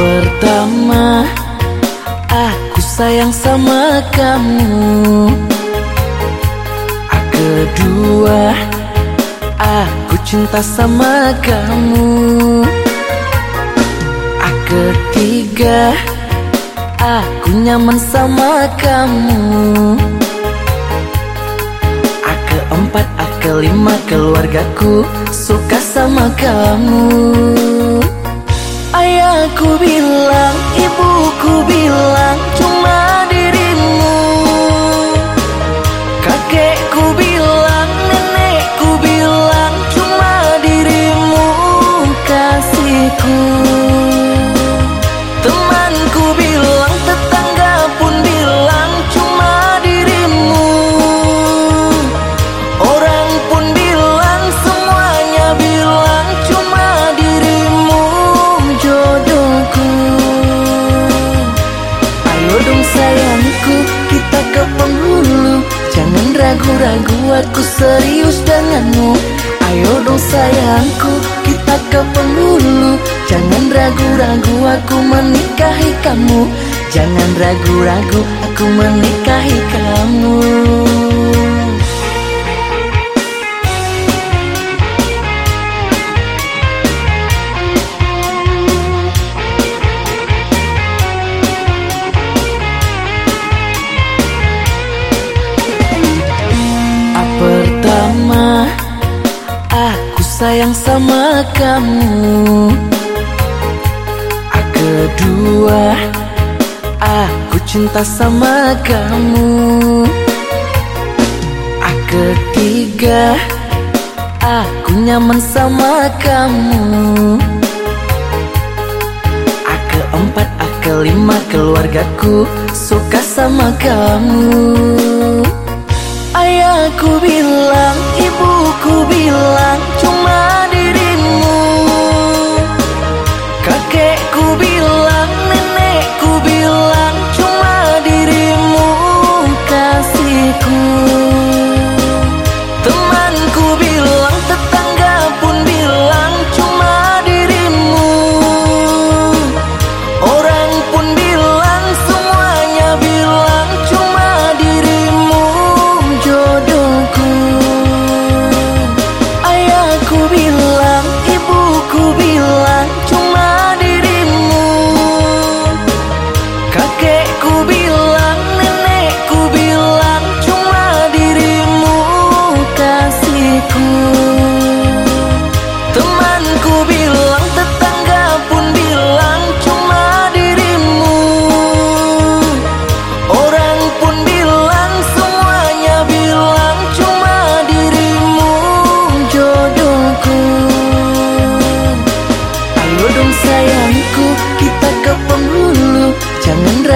Pertama Aku sayang sama kamu. A Kedua Aku cinta sama kamu. A Ketiga Aku nyaman sama kamu. A Keempat, Kelima Keluargaku suka sama kamu descubrir ragu-ragu, aku serius denganmu. Ayo dong sayangku, kita ke penghulu Jangan ragu-ragu, aku menikahi kamu. Jangan ragu-ragu, aku menikahi kamu sayang sama kamu. A Kedua Aku cinta sama kamu. A Ketiga Aku nyaman sama kamu. Keempat, Kelima Keluargaku suka sama kamu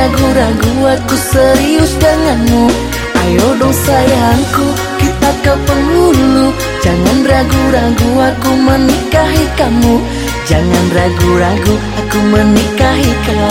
ragu-ragu, aku serius denganmu. Ayo dong sayangku, kita ke penghulu Jangan ragu-ragu, aku menikahi kamu. Jangan ragu-ragu, aku menikahi kamu